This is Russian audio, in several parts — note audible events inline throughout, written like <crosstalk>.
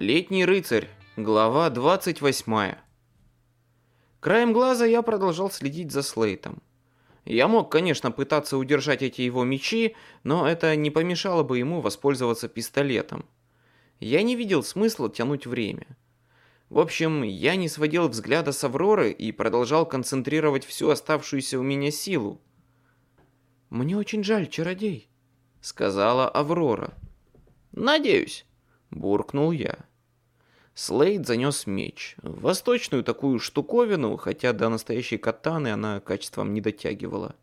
Летний рыцарь. Глава 28. Краем глаза я продолжал следить за Слейтом. Я мог, конечно, пытаться удержать эти его мечи, но это не помешало бы ему воспользоваться пистолетом. Я не видел смысла тянуть время. В общем, я не сводил взгляда с Авроры и продолжал концентрировать всю оставшуюся у меня силу. «Мне очень жаль, чародей», — сказала Аврора. «Надеюсь», — буркнул я. Слейд занес меч. Восточную такую штуковину, хотя до настоящей катаны она качеством не дотягивала.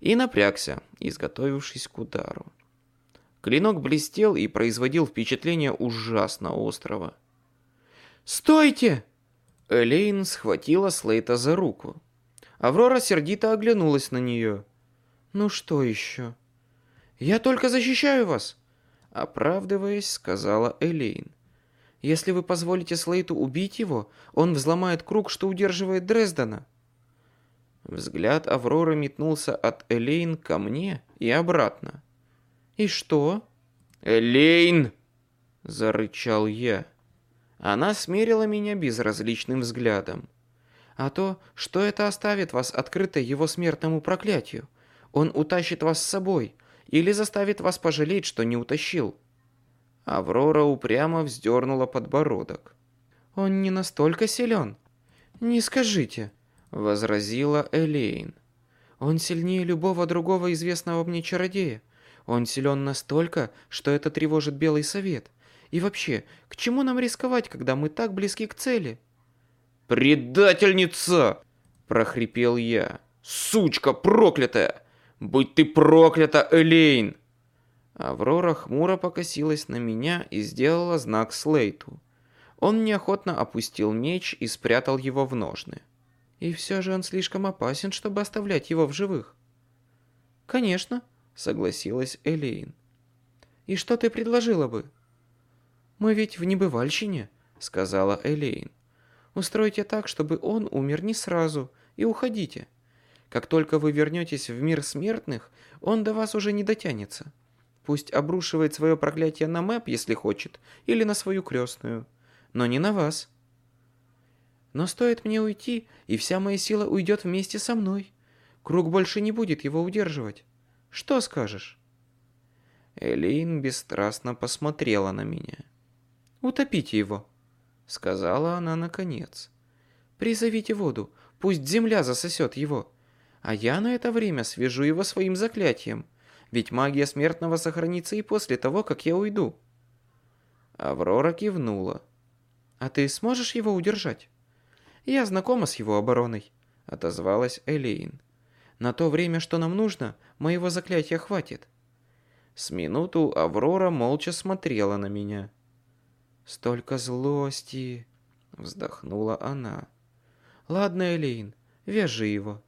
И напрягся, изготовившись к удару. Клинок блестел и производил впечатление ужасно острого. «Стойте!» Элейн схватила Слейта за руку. Аврора сердито оглянулась на нее. «Ну что еще?» «Я только защищаю вас!» Оправдываясь, сказала Элейн. Если вы позволите Слейту убить его, он взломает круг, что удерживает Дрездена. Взгляд Авроры метнулся от Элейн ко мне и обратно. «И что?» «Элейн!» — зарычал я. Она смерила меня безразличным взглядом. «А то, что это оставит вас открытой его смертному проклятию? Он утащит вас с собой или заставит вас пожалеть, что не утащил». Аврора упрямо вздернула подбородок. «Он не настолько силен?» «Не скажите», — возразила Элейн. «Он сильнее любого другого известного мне чародея. Он силен настолько, что это тревожит Белый Совет. И вообще, к чему нам рисковать, когда мы так близки к цели?» «Предательница!» — прохрипел я. «Сучка проклятая! Будь ты проклята, Элейн!» Аврора хмуро покосилась на меня и сделала знак Слейту. Он неохотно опустил меч и спрятал его в ножны. И все же он слишком опасен, чтобы оставлять его в живых. «Конечно», — согласилась Элейн. «И что ты предложила бы?» «Мы ведь в небывальщине», — сказала Элейн. «Устройте так, чтобы он умер не сразу, и уходите. Как только вы вернетесь в мир смертных, он до вас уже не дотянется». Пусть обрушивает свое проклятие на Мэп, если хочет, или на свою крестную. Но не на вас. Но стоит мне уйти, и вся моя сила уйдет вместе со мной. Круг больше не будет его удерживать. Что скажешь?» Элейн бесстрастно посмотрела на меня. «Утопите его», — сказала она наконец. «Призовите воду, пусть земля засосет его, а я на это время свяжу его своим заклятием ведь магия смертного сохранится и после того, как я уйду. Аврора кивнула. А ты сможешь его удержать? Я знакома с его обороной, отозвалась Элейн. На то время, что нам нужно, моего заклятия хватит. С минуту Аврора молча смотрела на меня. «Столько злости!» — вздохнула она. «Ладно, Элейн, вяжи его».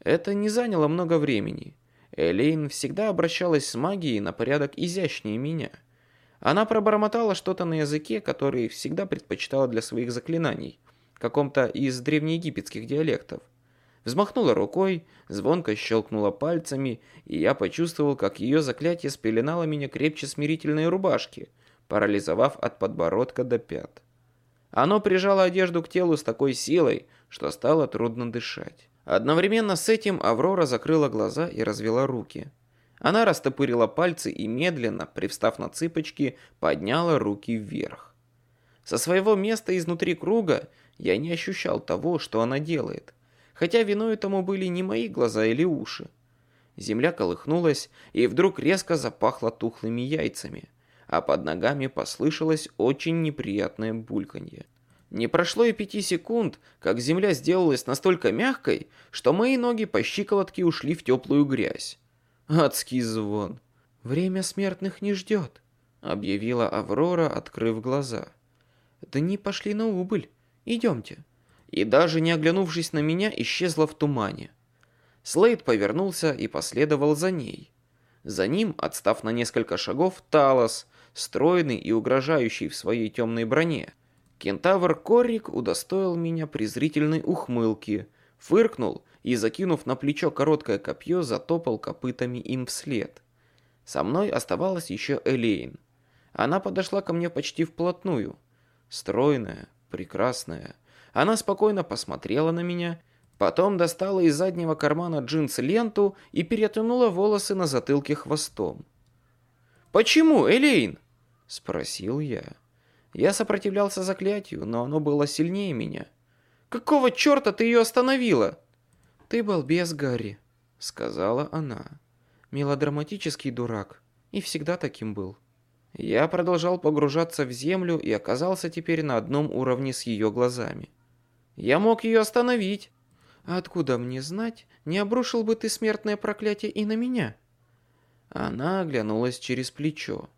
Это не заняло много времени. Элейн всегда обращалась с магией на порядок изящнее меня. Она пробормотала что-то на языке, который всегда предпочитала для своих заклинаний, каком-то из древнеегипетских диалектов. Взмахнула рукой, звонко щелкнула пальцами, и я почувствовал, как ее заклятие спеленало меня крепче смирительной рубашки, парализовав от подбородка до пят. Оно прижало одежду к телу с такой силой, что стало трудно дышать. Одновременно с этим Аврора закрыла глаза и развела руки. Она растопырила пальцы и медленно, привстав на цыпочки, подняла руки вверх. Со своего места изнутри круга я не ощущал того, что она делает, хотя виной тому были не мои глаза или уши. Земля колыхнулась и вдруг резко запахла тухлыми яйцами, а под ногами послышалось очень неприятное бульканье. Не прошло и пяти секунд, как земля сделалась настолько мягкой, что мои ноги по щиколотке ушли в теплую грязь. Адский звон. «Время смертных не ждет», — объявила Аврора, открыв глаза. «Дни пошли на убыль. Идемте». И даже не оглянувшись на меня, исчезла в тумане. Слейд повернулся и последовал за ней. За ним, отстав на несколько шагов, Талос, стройный и угрожающий в своей темной броне — Кентавр Коррик удостоил меня презрительной ухмылки, фыркнул и, закинув на плечо короткое копье, затопал копытами им вслед. Со мной оставалась еще Элейн. Она подошла ко мне почти вплотную. Стройная, прекрасная. Она спокойно посмотрела на меня, потом достала из заднего кармана джинс ленту и перетянула волосы на затылке хвостом. «Почему, Элейн?» – спросил я. Я сопротивлялся заклятию, но оно было сильнее меня. «Какого черта ты ее остановила?» «Ты балбес, Гарри», — сказала она. «Мелодраматический дурак. И всегда таким был». Я продолжал погружаться в землю и оказался теперь на одном уровне с ее глазами. «Я мог ее остановить». «Откуда мне знать, не обрушил бы ты смертное проклятие и на меня?» Она оглянулась через плечо.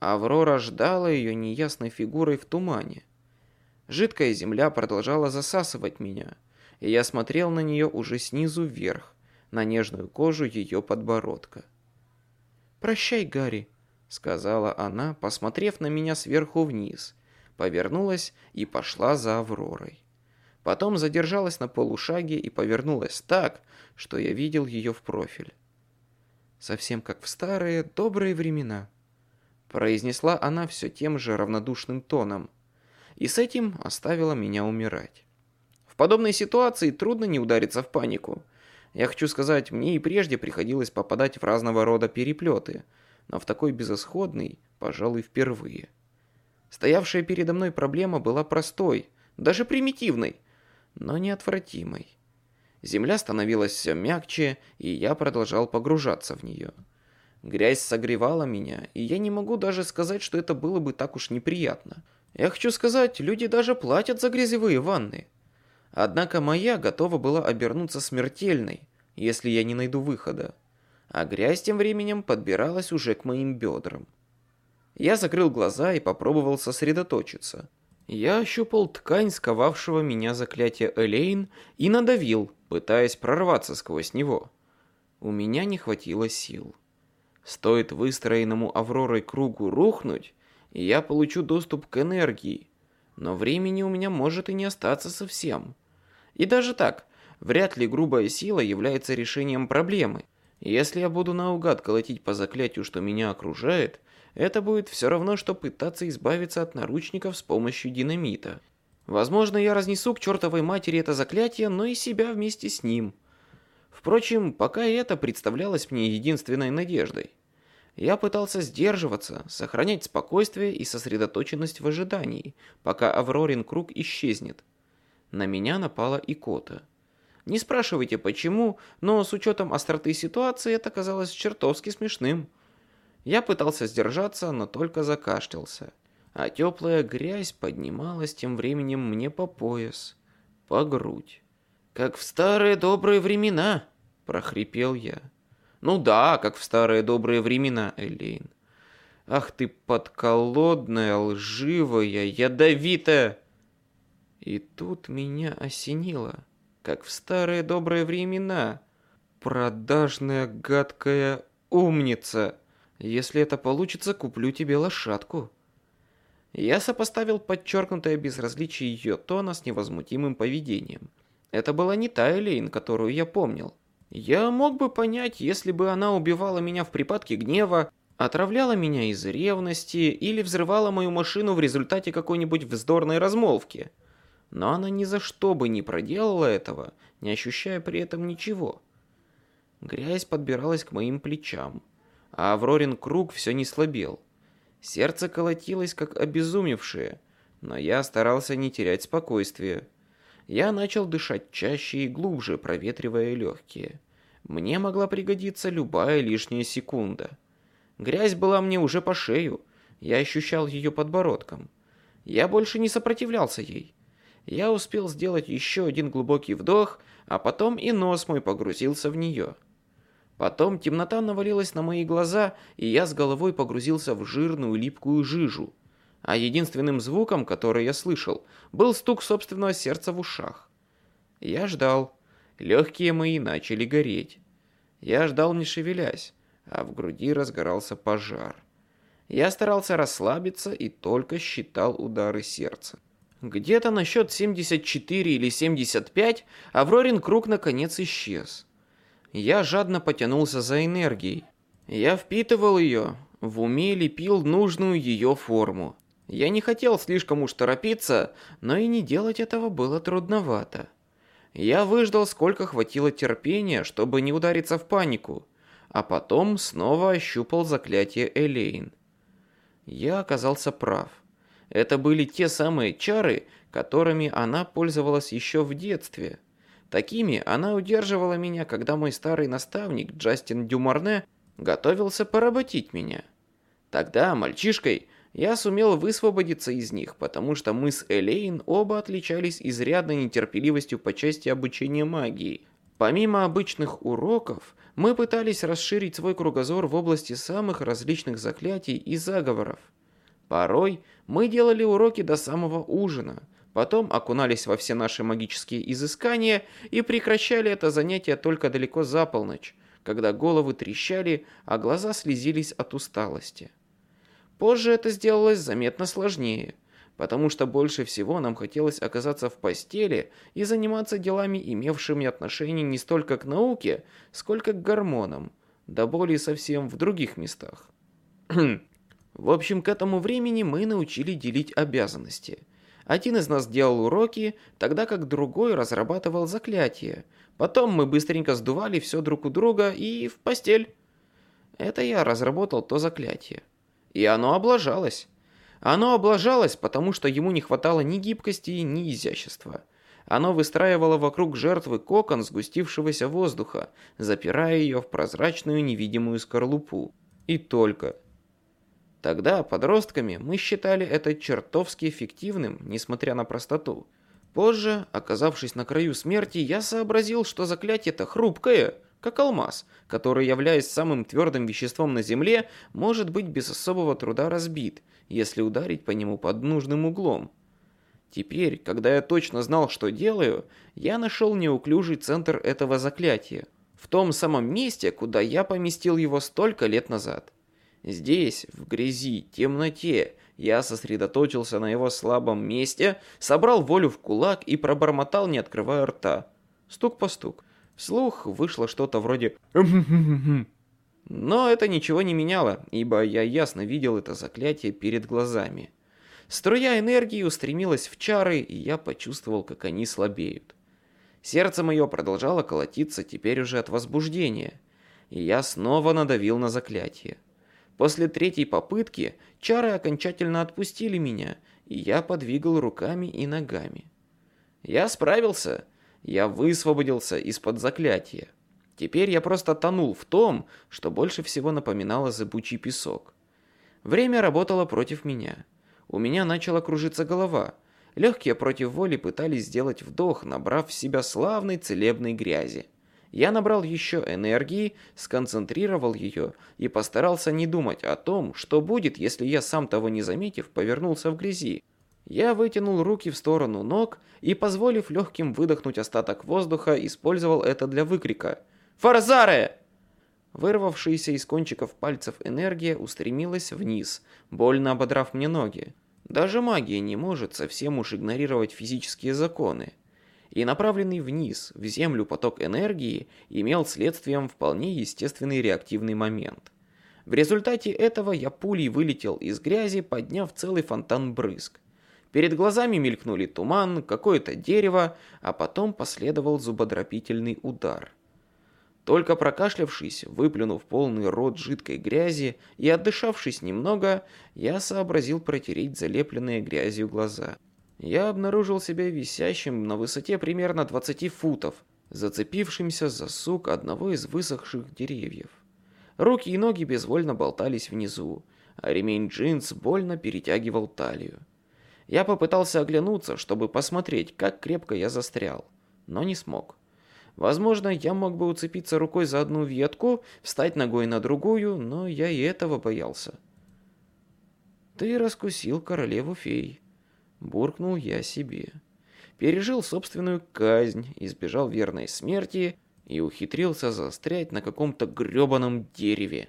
Аврора ждала ее неясной фигурой в тумане. Жидкая земля продолжала засасывать меня, и я смотрел на нее уже снизу вверх, на нежную кожу ее подбородка. «Прощай, Гарри», — сказала она, посмотрев на меня сверху вниз, повернулась и пошла за Авророй. Потом задержалась на полушаге и повернулась так, что я видел ее в профиль. Совсем как в старые добрые времена произнесла она все тем же равнодушным тоном, и с этим оставила меня умирать. В подобной ситуации трудно не удариться в панику. Я хочу сказать, мне и прежде приходилось попадать в разного рода переплеты, но в такой безысходный, пожалуй, впервые. Стоявшая передо мной проблема была простой, даже примитивной, но неотвратимой. Земля становилась все мягче, и я продолжал погружаться в нее. Грязь согревала меня, и я не могу даже сказать, что это было бы так уж неприятно. Я хочу сказать, люди даже платят за грязевые ванны. Однако моя готова была обернуться смертельной, если я не найду выхода. А грязь тем временем подбиралась уже к моим бедрам. Я закрыл глаза и попробовал сосредоточиться. Я ощупал ткань сковавшего меня заклятия Элейн и надавил, пытаясь прорваться сквозь него. У меня не хватило сил. Стоит выстроенному Авророй кругу рухнуть, и я получу доступ к энергии. Но времени у меня может и не остаться совсем. И даже так, вряд ли грубая сила является решением проблемы. Если я буду наугад колотить по заклятию, что меня окружает, это будет все равно, что пытаться избавиться от наручников с помощью динамита. Возможно, я разнесу к чертовой матери это заклятие, но и себя вместе с ним. Впрочем, пока это представлялось мне единственной надеждой. Я пытался сдерживаться, сохранять спокойствие и сосредоточенность в ожидании, пока Аврорин круг исчезнет. На меня напала икота. Не спрашивайте почему, но с учетом остроты ситуации это казалось чертовски смешным. Я пытался сдержаться, но только закашлялся. А теплая грязь поднималась тем временем мне по пояс, по грудь. «Как в старые добрые времена!» – прохрипел я. Ну да, как в старые добрые времена, Элейн. Ах ты подколодная, лживая, ядовитая. И тут меня осенило, как в старые добрые времена. Продажная гадкая умница. Если это получится, куплю тебе лошадку. Я сопоставил подчеркнутое безразличие ее тона с невозмутимым поведением. Это была не та Элейн, которую я помнил. Я мог бы понять, если бы она убивала меня в припадке гнева, отравляла меня из ревности или взрывала мою машину в результате какой-нибудь вздорной размолвки. Но она ни за что бы не проделала этого, не ощущая при этом ничего. Грязь подбиралась к моим плечам, а Аврорин круг все не слабел. Сердце колотилось, как обезумевшее, но я старался не терять спокойствие. Я начал дышать чаще и глубже, проветривая легкие. Мне могла пригодиться любая лишняя секунда. Грязь была мне уже по шею. Я ощущал ее подбородком. Я больше не сопротивлялся ей. Я успел сделать еще один глубокий вдох, а потом и нос мой погрузился в нее. Потом темнота навалилась на мои глаза, и я с головой погрузился в жирную липкую жижу а единственным звуком, который я слышал, был стук собственного сердца в ушах. Я ждал. Легкие мои начали гореть. Я ждал, не шевелясь, а в груди разгорался пожар. Я старался расслабиться и только считал удары сердца. Где-то на счет 74 или 75 Аврорин круг наконец исчез. Я жадно потянулся за энергией. Я впитывал ее, В уме лепил нужную ее форму. Я не хотел слишком уж торопиться, но и не делать этого было трудновато. Я выждал, сколько хватило терпения, чтобы не удариться в панику, а потом снова ощупал заклятие Элейн. Я оказался прав. Это были те самые чары, которыми она пользовалась еще в детстве. Такими она удерживала меня, когда мой старый наставник Джастин Дюмарне готовился поработить меня. Тогда, мальчишкой, я сумел высвободиться из них, потому что мы с Элейн оба отличались изрядной нетерпеливостью по части обучения магии. Помимо обычных уроков, мы пытались расширить свой кругозор в области самых различных заклятий и заговоров. Порой мы делали уроки до самого ужина, потом окунались во все наши магические изыскания и прекращали это занятие только далеко за полночь, когда головы трещали, а глаза слезились от усталости. Позже это сделалось заметно сложнее, потому что больше всего нам хотелось оказаться в постели и заниматься делами, имевшими отношение не столько к науке, сколько к гормонам, да более совсем в других местах. <clears throat> в общем, к этому времени мы научили делить обязанности. Один из нас делал уроки, тогда как другой разрабатывал заклятия. Потом мы быстренько сдували все друг у друга и в постель. Это я разработал то заклятие. И оно облажалось. Оно облажалось, потому что ему не хватало ни гибкости, ни изящества. Оно выстраивало вокруг жертвы кокон сгустившегося воздуха, запирая ее в прозрачную невидимую скорлупу. И только. Тогда, подростками, мы считали это чертовски эффективным, несмотря на простоту. Позже, оказавшись на краю смерти, я сообразил, что заклятие-то хрупкое – как алмаз, который, являясь самым твердым веществом на Земле, может быть без особого труда разбит, если ударить по нему под нужным углом. Теперь, когда я точно знал, что делаю, я нашел неуклюжий центр этого заклятия, в том самом месте, куда я поместил его столько лет назад. Здесь, в грязи, темноте, я сосредоточился на его слабом месте, собрал волю в кулак и пробормотал, не открывая рта. Стук по стук. Вслух вышло что-то вроде Но это ничего не меняло, ибо я ясно видел это заклятие перед глазами. Струя энергии устремилась в чары, и я почувствовал, как они слабеют. Сердце мое продолжало колотиться теперь уже от возбуждения, и я снова надавил на заклятие. После третьей попытки чары окончательно отпустили меня, и я подвигал руками и ногами. Я справился, я высвободился из-под заклятия. Теперь я просто тонул в том, что больше всего напоминало зыбучий песок. Время работало против меня. У меня начала кружиться голова. Легкие против воли пытались сделать вдох, набрав в себя славной целебной грязи. Я набрал еще энергии, сконцентрировал ее и постарался не думать о том, что будет, если я, сам того не заметив, повернулся в грязи. Я вытянул руки в сторону ног и, позволив легким выдохнуть остаток воздуха, использовал это для выкрика «Фарзаре!». Вырвавшаяся из кончиков пальцев энергия устремилась вниз, больно ободрав мне ноги. Даже магия не может совсем уж игнорировать физические законы. И направленный вниз, в землю поток энергии имел следствием вполне естественный реактивный момент. В результате этого я пулей вылетел из грязи, подняв целый фонтан брызг. Перед глазами мелькнули туман, какое-то дерево, а потом последовал зубодропительный удар. Только прокашлявшись, выплюнув полный рот жидкой грязи и отдышавшись немного, я сообразил протереть залепленные грязью глаза. Я обнаружил себя висящим на высоте примерно 20 футов, зацепившимся за сук одного из высохших деревьев. Руки и ноги безвольно болтались внизу, а ремень джинс больно перетягивал талию. Я попытался оглянуться, чтобы посмотреть, как крепко я застрял, но не смог. Возможно, я мог бы уцепиться рукой за одну ветку, встать ногой на другую, но я и этого боялся. «Ты раскусил королеву фей», — буркнул я себе. Пережил собственную казнь, избежал верной смерти и ухитрился застрять на каком-то грёбаном дереве.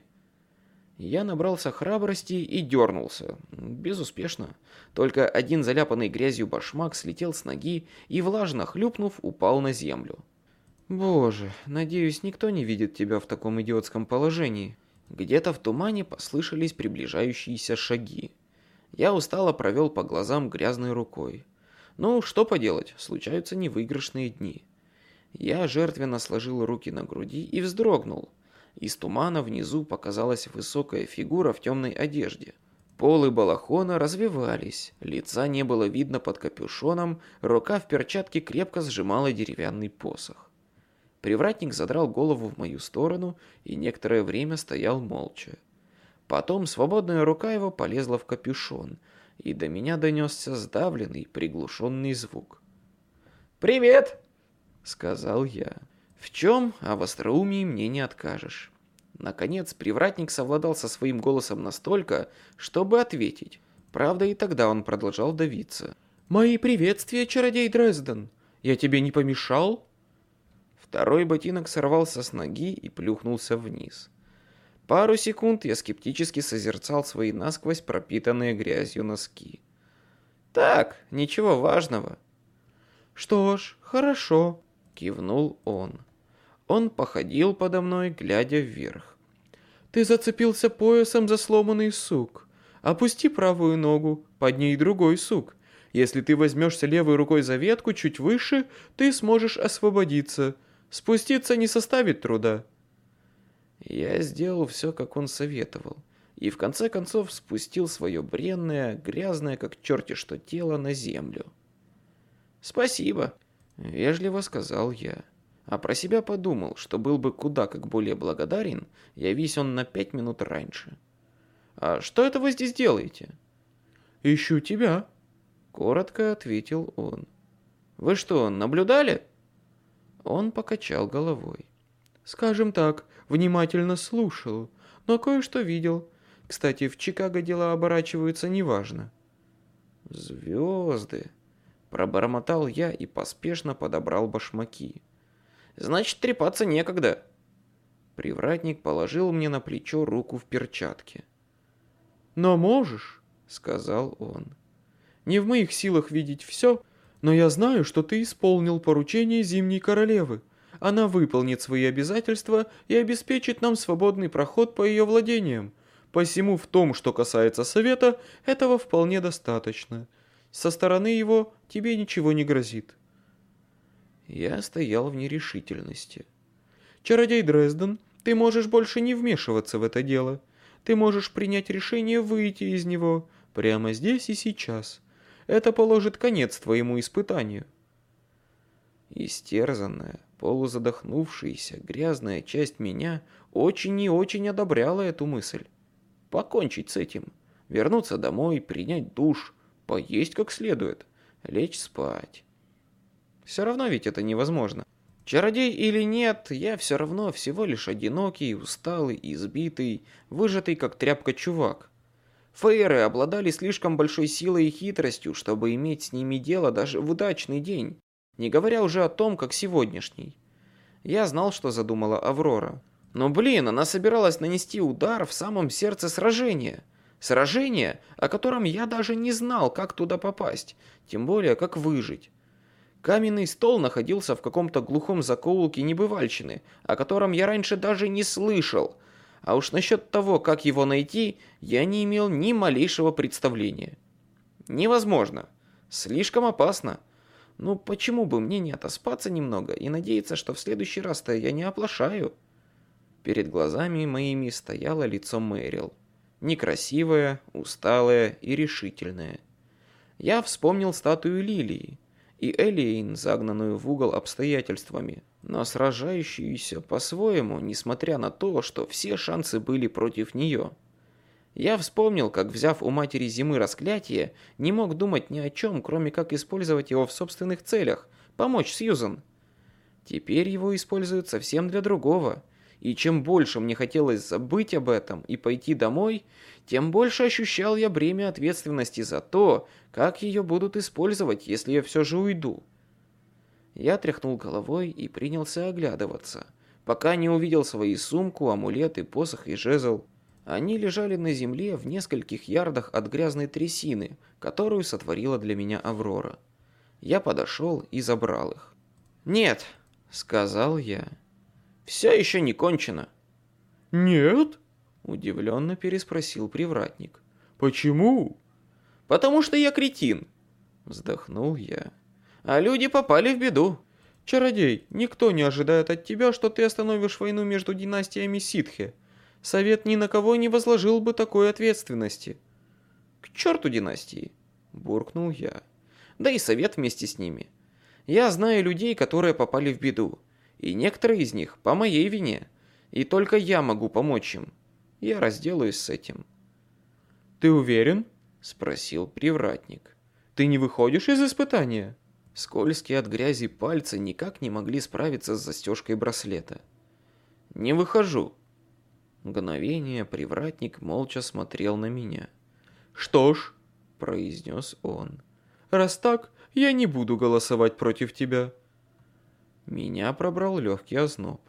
Я набрался храбрости и дернулся. Безуспешно. Только один заляпанный грязью башмак слетел с ноги и, влажно хлюпнув, упал на землю. «Боже, надеюсь, никто не видит тебя в таком идиотском положении». Где-то в тумане послышались приближающиеся шаги. Я устало провел по глазам грязной рукой. Ну, что поделать, случаются невыигрышные дни. Я жертвенно сложил руки на груди и вздрогнул. Из тумана внизу показалась высокая фигура в темной одежде. Полы балахона развивались, лица не было видно под капюшоном, рука в перчатке крепко сжимала деревянный посох. Привратник задрал голову в мою сторону и некоторое время стоял молча. Потом свободная рука его полезла в капюшон, и до меня донесся сдавленный, приглушенный звук. «Привет!» — сказал я. В чем, а в остроумии мне не откажешь. Наконец, привратник совладал со своим голосом настолько, чтобы ответить. Правда, и тогда он продолжал давиться. «Мои приветствия, чародей Дрезден! Я тебе не помешал?» Второй ботинок сорвался с ноги и плюхнулся вниз. Пару секунд я скептически созерцал свои насквозь пропитанные грязью носки. «Так, ничего важного». «Что ж, хорошо», — кивнул он. Он походил подо мной, глядя вверх. «Ты зацепился поясом за сломанный сук. Опусти правую ногу, под ней другой сук. Если ты возьмешься левой рукой за ветку чуть выше, ты сможешь освободиться. Спуститься не составит труда». Я сделал все, как он советовал, и в конце концов спустил свое бренное, грязное, как черти что тело, на землю. «Спасибо», — вежливо сказал я. А про себя подумал, что был бы куда как более благодарен, явись он на пять минут раньше. «А что это вы здесь делаете?» «Ищу тебя», — коротко ответил он. «Вы что, наблюдали?» Он покачал головой. «Скажем так, внимательно слушал, но кое-что видел. Кстати, в Чикаго дела оборачиваются неважно». «Звезды!» – пробормотал я и поспешно подобрал башмаки. «Значит, трепаться некогда». Привратник положил мне на плечо руку в перчатке. «Но можешь», — сказал он. «Не в моих силах видеть все, но я знаю, что ты исполнил поручение Зимней Королевы. Она выполнит свои обязательства и обеспечит нам свободный проход по ее владениям. Посему в том, что касается совета, этого вполне достаточно. Со стороны его тебе ничего не грозит. Я стоял в нерешительности. Чародей Дрезден, ты можешь больше не вмешиваться в это дело. Ты можешь принять решение выйти из него прямо здесь и сейчас. Это положит конец твоему испытанию. Истерзанная, полузадохнувшаяся, грязная часть меня очень и очень одобряла эту мысль. Покончить с этим, вернуться домой, принять душ, поесть как следует, лечь спать. Все равно ведь это невозможно. Чародей или нет, я все равно всего лишь одинокий, усталый, избитый, выжатый как тряпка чувак. Фейеры обладали слишком большой силой и хитростью, чтобы иметь с ними дело даже в удачный день не говоря уже о том, как сегодняшний. Я знал, что задумала Аврора. Но, блин, она собиралась нанести удар в самом сердце сражения. Сражение, о котором я даже не знал, как туда попасть, тем более, как выжить. Каменный стол находился в каком-то глухом закоулке небывальщины, о котором я раньше даже не слышал. А уж насчет того, как его найти, я не имел ни малейшего представления. Невозможно. Слишком опасно. Ну почему бы мне не отоспаться немного и надеяться, что в следующий раз-то я не оплошаю? Перед глазами моими стояло лицо Мэрил. Некрасивое, усталое и решительное. Я вспомнил статую Лилии и Элейн, загнанную в угол обстоятельствами, но сражающуюся по-своему, несмотря на то, что все шансы были против нее. Я вспомнил, как, взяв у матери зимы расклятие, не мог думать ни о чем, кроме как использовать его в собственных целях, помочь Сьюзан. Теперь его используют совсем для другого. И чем больше мне хотелось забыть об этом и пойти домой, тем больше ощущал я бремя ответственности за то, как ее будут использовать, если я все же уйду. Я тряхнул головой и принялся оглядываться, пока не увидел свои сумку, амулеты, посох и жезл. Они лежали на земле в нескольких ярдах от грязной трясины, которую сотворила для меня Аврора. Я подошел и забрал их. «Нет», — сказал я, — «все еще не кончено». «Нет?» — Удивленно переспросил привратник. Почему? Потому что я кретин. Вздохнул я. А люди попали в беду. Чародей, никто не ожидает от тебя, что ты остановишь войну между династиями Ситхи. Совет ни на кого не возложил бы такой ответственности. К черту династии, буркнул я. Да и совет вместе с ними. Я знаю людей, которые попали в беду, и некоторые из них по моей вине, и только я могу помочь им. Я разделаюсь с этим. Ты уверен? спросил привратник. Ты не выходишь из испытания? Скользкие от грязи пальцы никак не могли справиться с застежкой браслета. «Не выхожу». Мгновение привратник молча смотрел на меня. «Что ж», — произнес он, — «раз так, я не буду голосовать против тебя». Меня пробрал легкий озноб.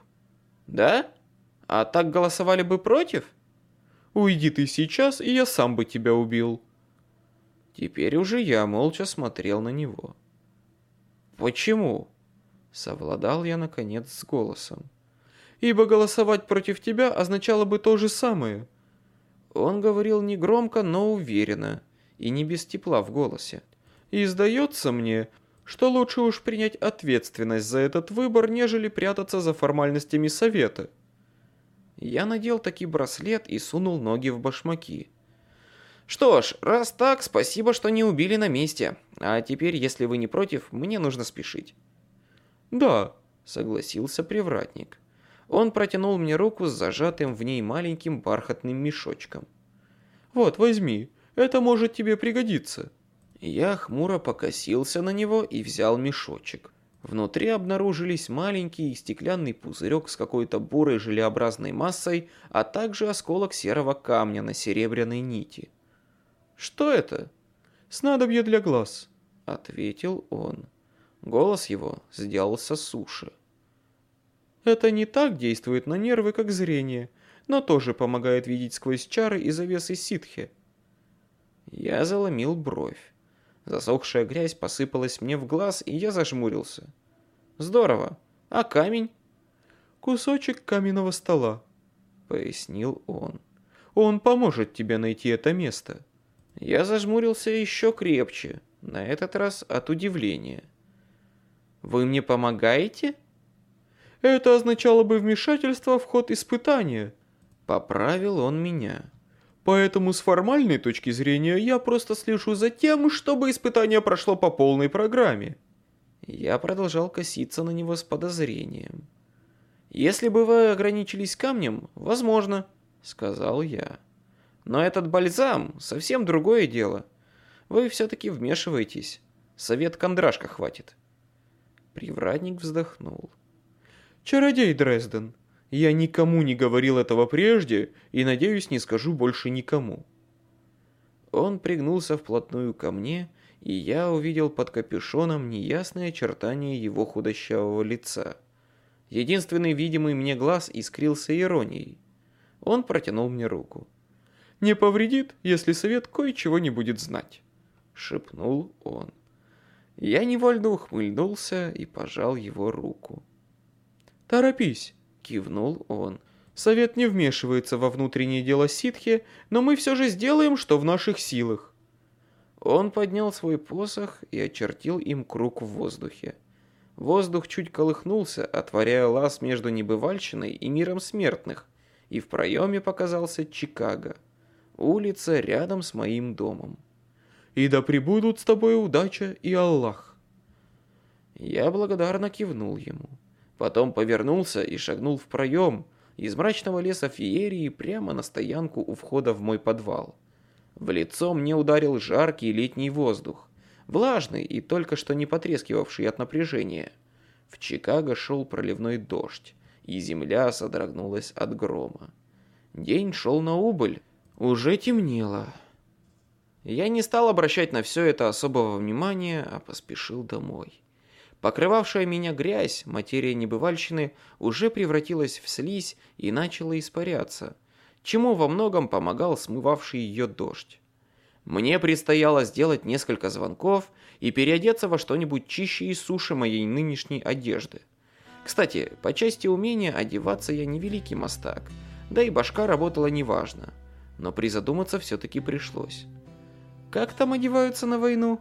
«Да? А так голосовали бы против?» «Уйди ты сейчас, и я сам бы тебя убил». Теперь уже я молча смотрел на него. «Почему?» Совладал я, наконец, с голосом. «Ибо голосовать против тебя означало бы то же самое». Он говорил негромко, но уверенно, и не без тепла в голосе. «И сдается мне, что лучше уж принять ответственность за этот выбор, нежели прятаться за формальностями совета». Я надел таки браслет и сунул ноги в башмаки. Что ж, раз так, спасибо, что не убили на месте. А теперь, если вы не против, мне нужно спешить. Да, согласился привратник. Он протянул мне руку с зажатым в ней маленьким бархатным мешочком. Вот, возьми, это может тебе пригодиться. Я хмуро покосился на него и взял мешочек. Внутри обнаружились маленький стеклянный пузырек с какой-то бурой желеобразной массой, а также осколок серого камня на серебряной нити. «Что это?» «Снадобье для глаз», — ответил он. Голос его сделался суше. «Это не так действует на нервы, как зрение, но тоже помогает видеть сквозь чары и завесы ситхи». Я заломил бровь. Засохшая грязь посыпалась мне в глаз, и я зажмурился. «Здорово. А камень?» «Кусочек каменного стола», — пояснил он. «Он поможет тебе найти это место». Я зажмурился еще крепче, на этот раз от удивления. «Вы мне помогаете?» «Это означало бы вмешательство в ход испытания», — поправил он меня. «Поэтому с формальной точки зрения я просто слежу за тем, чтобы испытание прошло по полной программе». Я продолжал коситься на него с подозрением. «Если бы вы ограничились камнем, возможно», — сказал я. Но этот бальзам совсем другое дело. Вы все-таки вмешиваетесь. Совет Кондрашка хватит. Привратник вздохнул. Чародей Дрезден, я никому не говорил этого прежде и, надеюсь, не скажу больше никому. Он пригнулся вплотную ко мне, и я увидел под капюшоном неясные очертания его худощавого лица. Единственный видимый мне глаз искрился иронией. Он протянул мне руку не повредит, если совет кое-чего не будет знать», — шепнул он. Я невольно ухмыльнулся и пожал его руку. «Торопись», — кивнул он. «Совет не вмешивается во внутреннее дело ситхи, но мы все же сделаем, что в наших силах». Он поднял свой посох и очертил им круг в воздухе. Воздух чуть колыхнулся, отворяя лаз между небывальщиной и миром смертных, и в проеме показался Чикаго. Улица рядом с моим домом. И да пребудут с тобой удача и Аллах. Я благодарно кивнул ему. Потом повернулся и шагнул в проем из мрачного леса феерии прямо на стоянку у входа в мой подвал. В лицо мне ударил жаркий летний воздух, влажный и только что не потрескивавший от напряжения. В Чикаго шел проливной дождь, и земля содрогнулась от грома. День шел на убыль, уже темнело. Я не стал обращать на все это особого внимания, а поспешил домой. Покрывавшая меня грязь, материя небывальщины, уже превратилась в слизь и начала испаряться, чему во многом помогал смывавший ее дождь. Мне предстояло сделать несколько звонков и переодеться во что-нибудь чище и суше моей нынешней одежды. Кстати, по части умения одеваться я не великий мастак – да и башка работала неважно. Но призадуматься все-таки пришлось. «Как там одеваются на войну?»